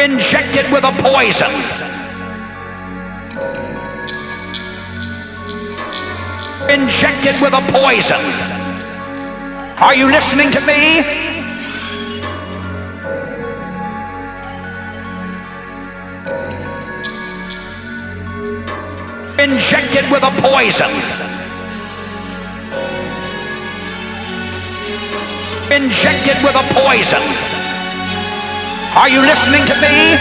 Injected with a poison. Injected with a poison. Are you listening to me? injected with a poison. Injected with a poison. Are you listening to me?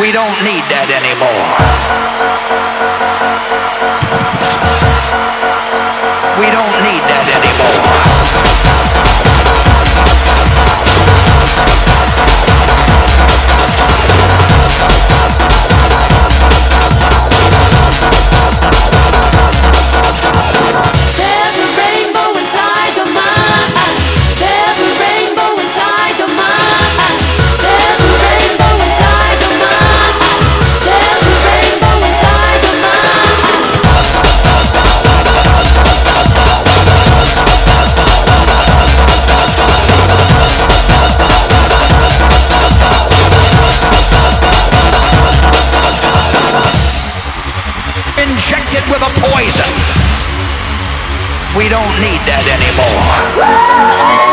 We don't need that anymore. We don't need that anymore. need that anymore.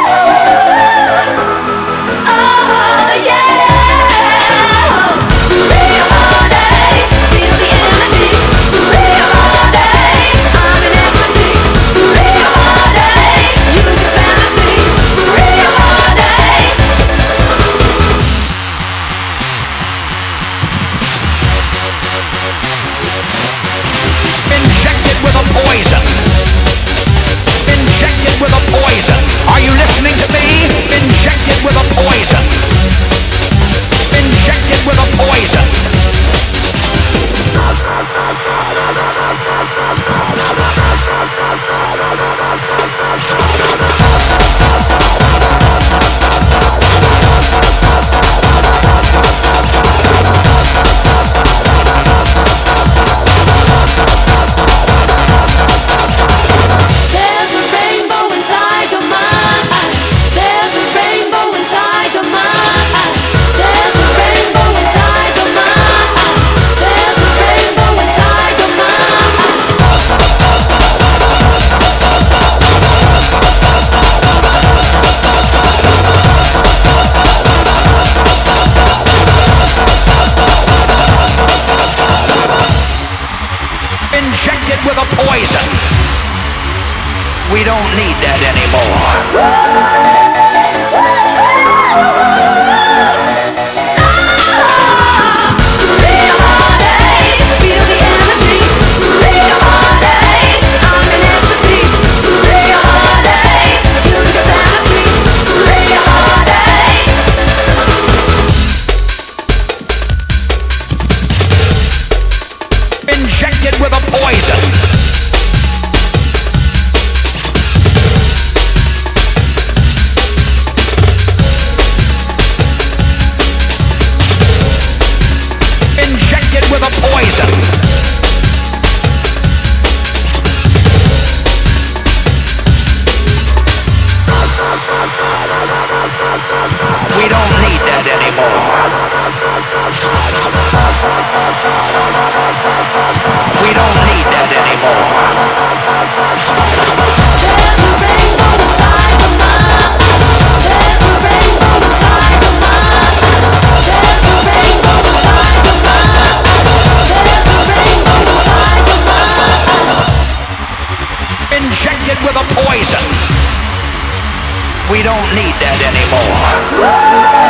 We don't need that anymore.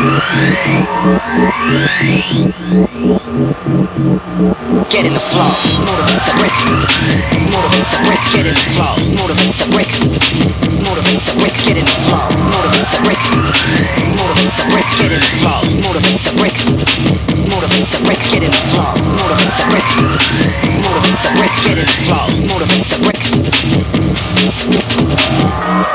Get in the flow, motivate the bricks. Motivate the bricks, get in the flow. Motivate the bricks. Motivate the bricks, get in the flow. Motivate the bricks. Motivate the bricks, get in the flow. Motivate the bricks. Motivate the bricks, get in the flow. Motivate the bricks. Motivate the bricks, get in the flow. Motivate the bricks.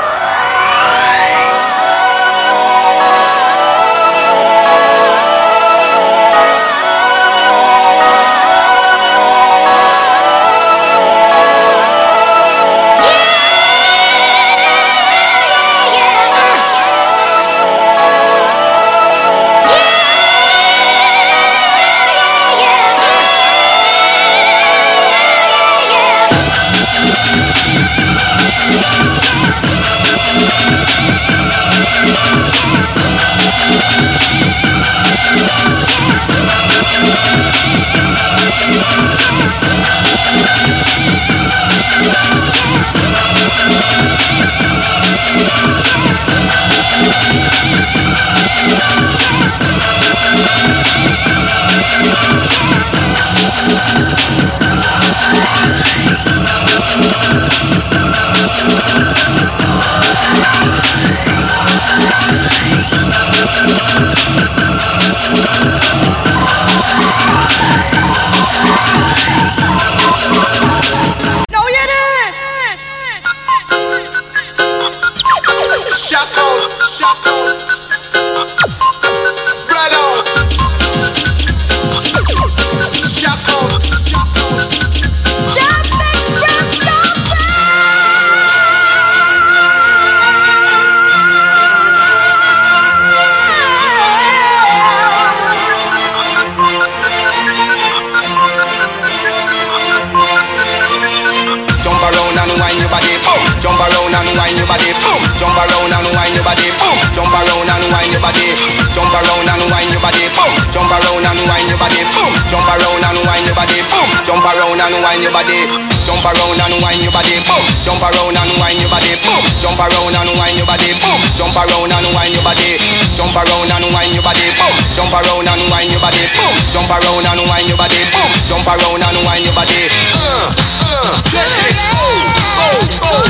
Jump around and wind your body. Jump around and wind your body, boom. Jump around and wind your body, boom. Jump around and wind your body, boom. Jump around and wind your body. Jump around and wind your body, boom. Jump around and wind your body, boom. Jump around and wind your body, boom. Jump around and wind your body. Uh, uh, check it. Oh, oh, oh,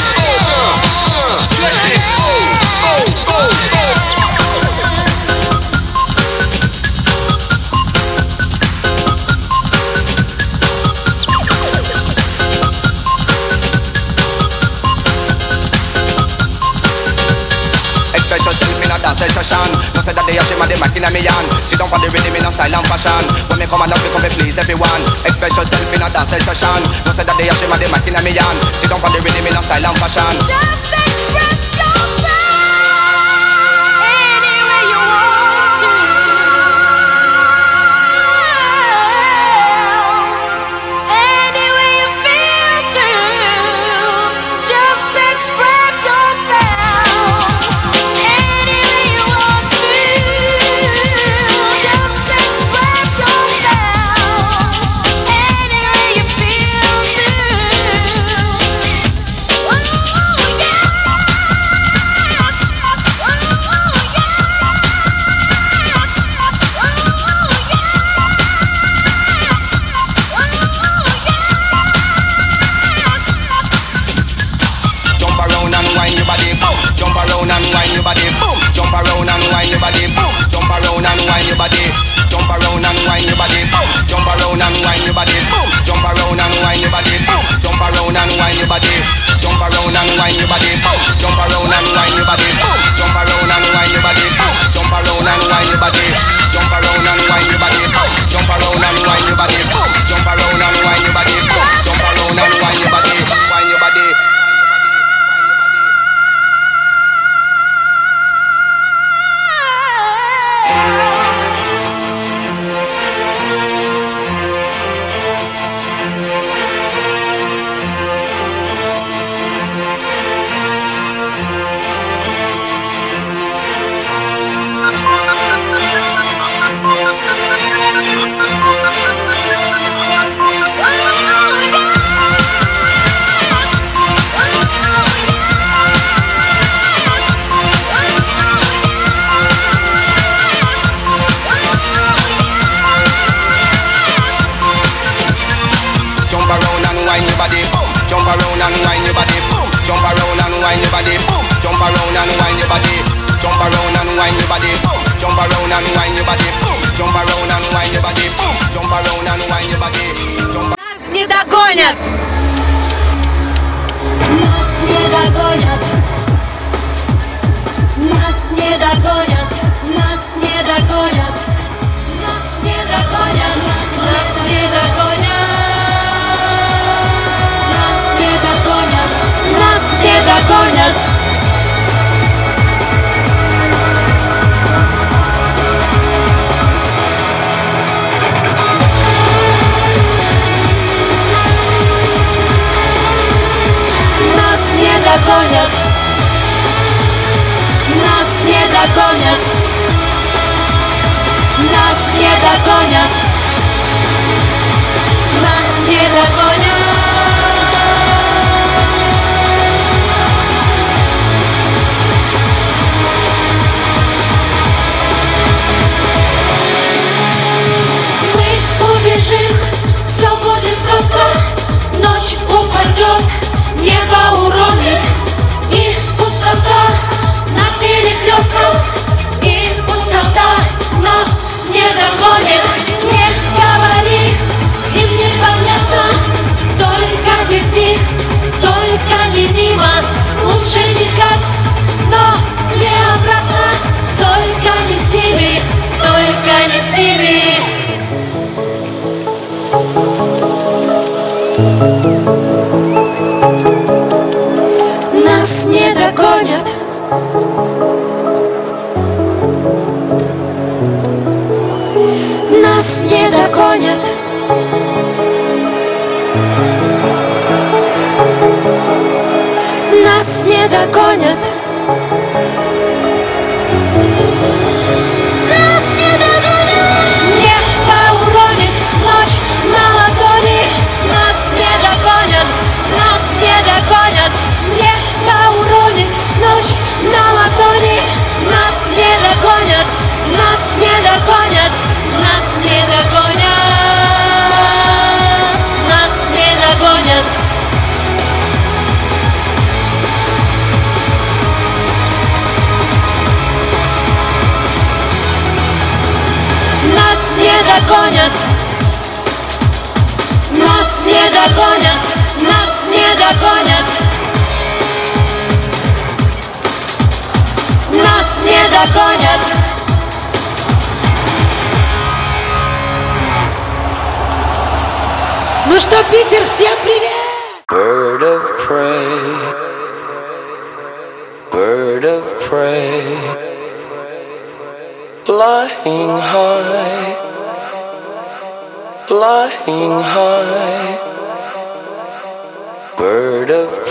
uh, uh, check it. Oh, oh, oh. A dance. No say that they a shame of the mic inna me hand. Sit down for the rhythm in a style and fashion. When me come and up, me come to please everyone. Express yourself in a dance session. No say that they a shame of the mic inna me hand. Sit down for the rhythm in a style and fashion. Just express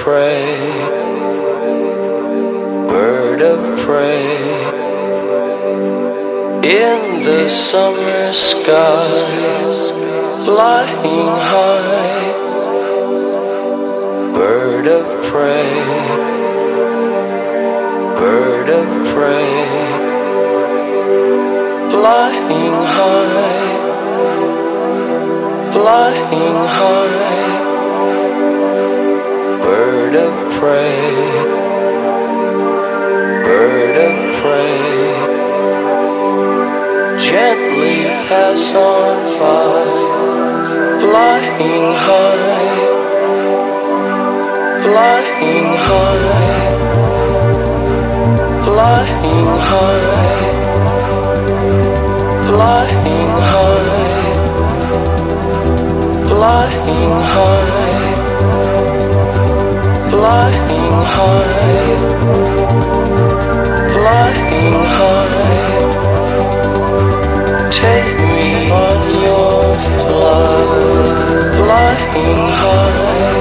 prey, bird of prey. In the summer sky, flying high, bird of prey, bird of prey. Flying high, flying high. Bird of prey. Bird of prey. Gently pass on by, flying high, flying high, flying high, flying high, flying high flying high, flying high. Take me on your flight, flying high.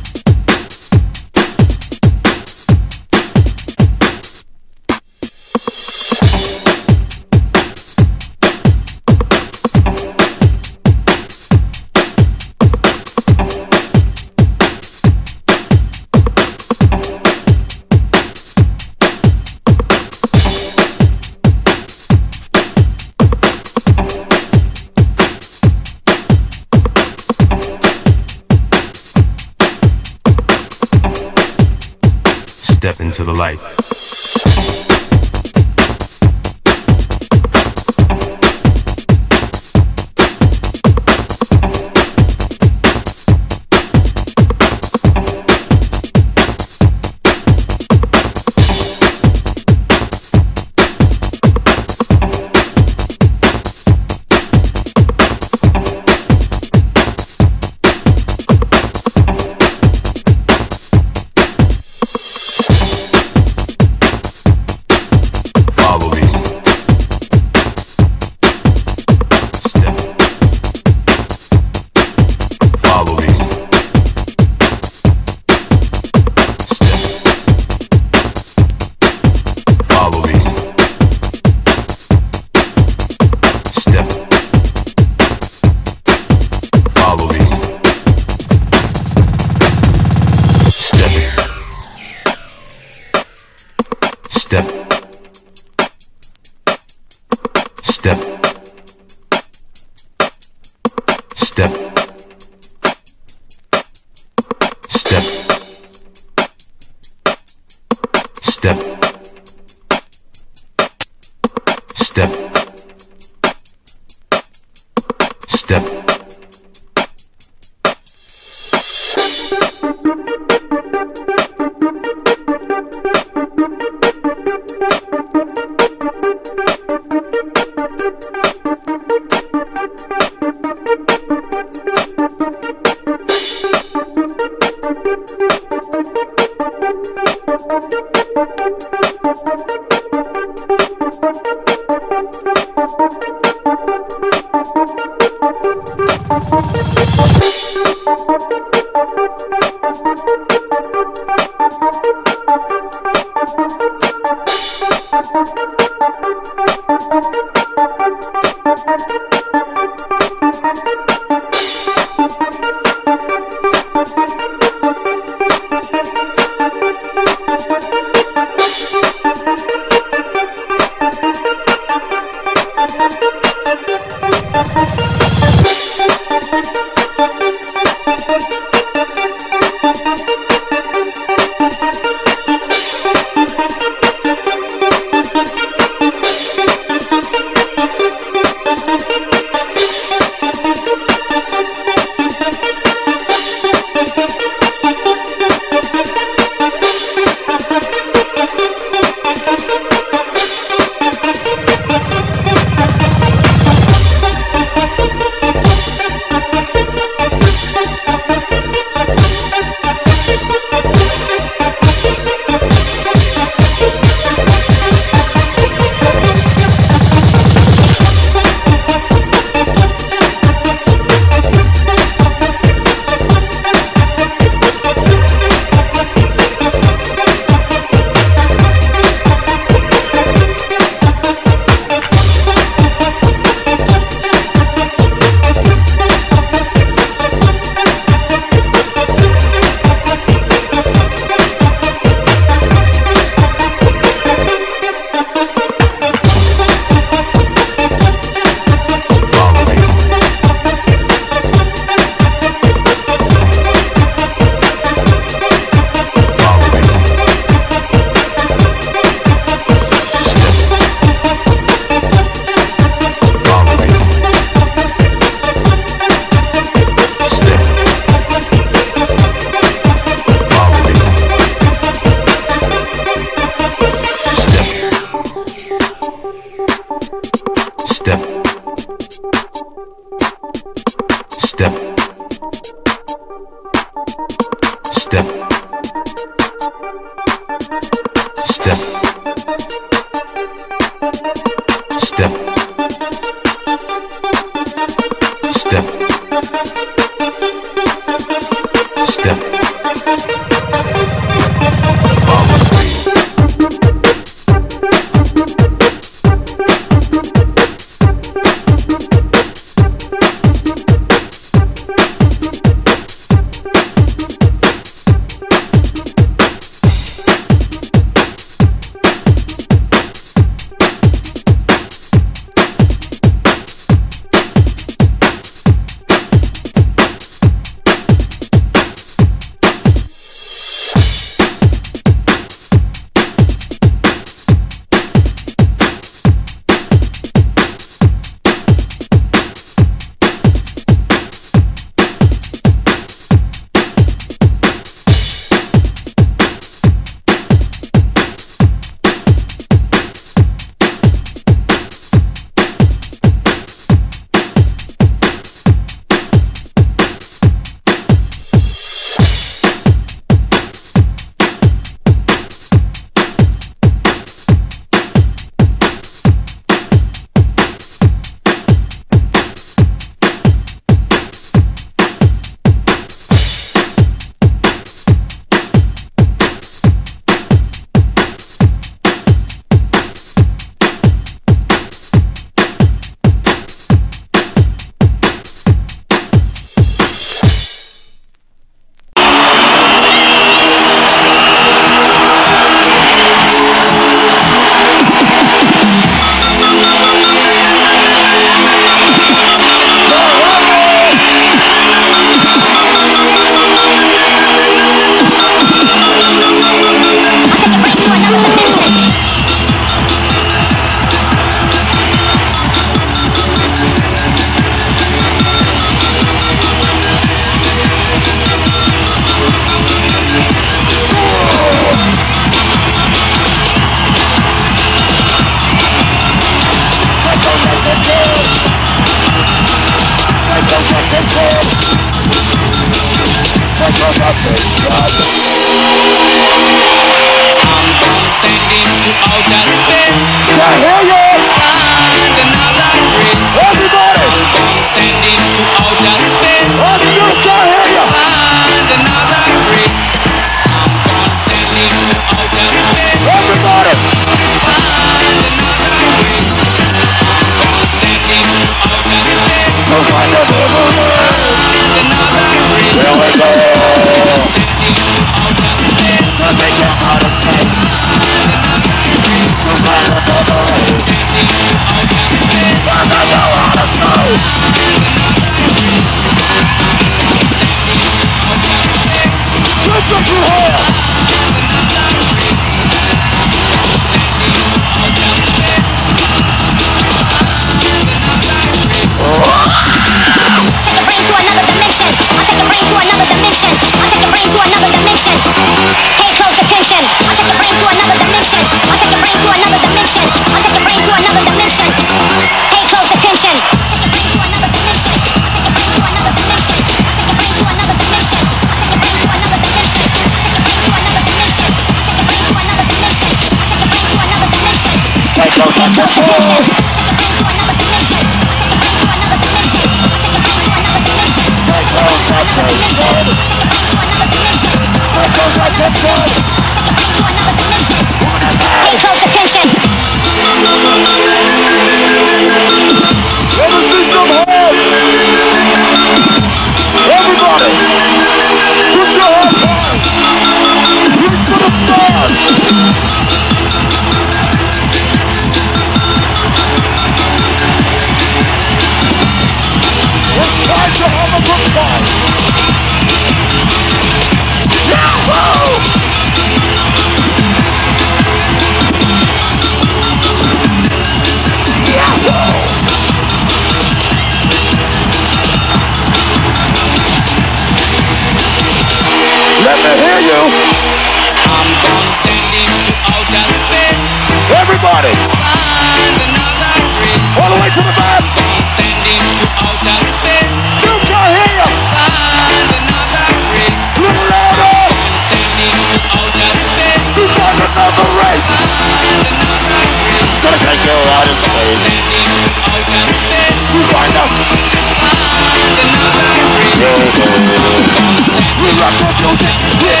off your dick, get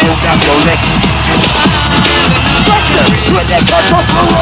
that off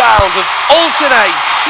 sound of Alternate.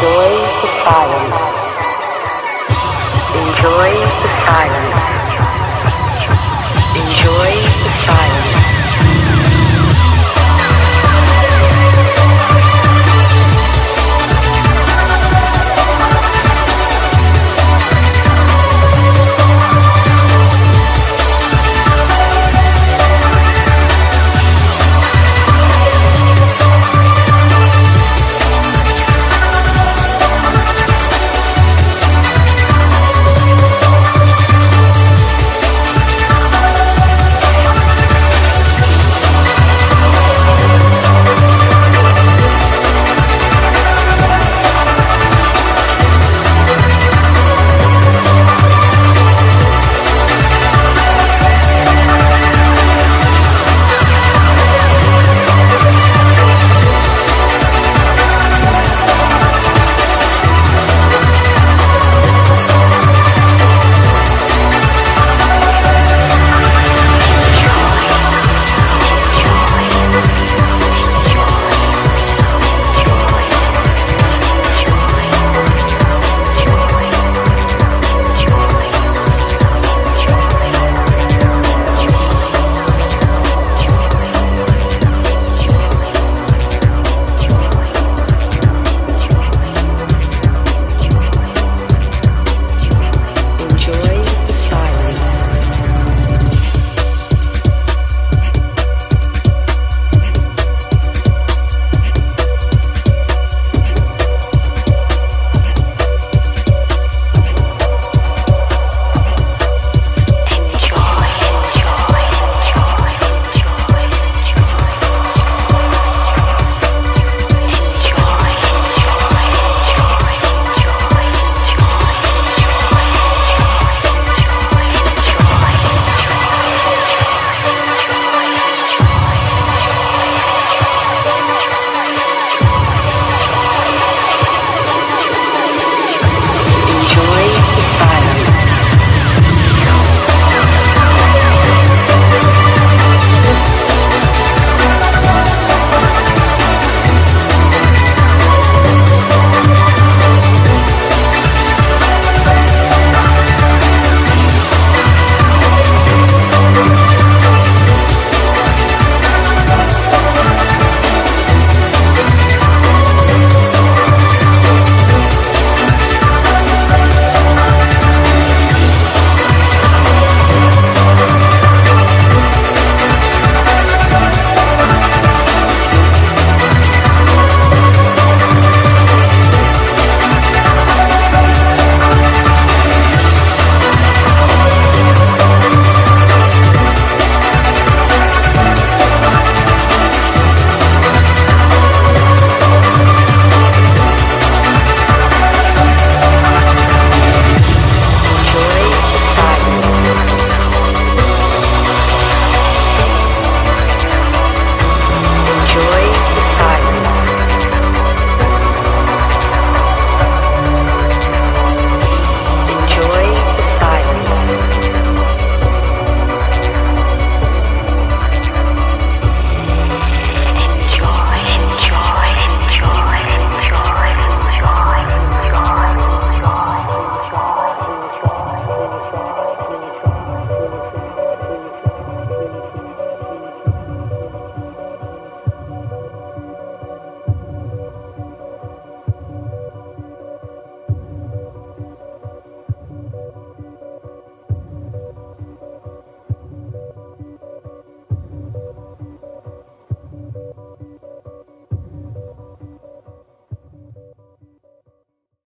Enjoy the silence. Enjoy the silence. Enjoy the silence.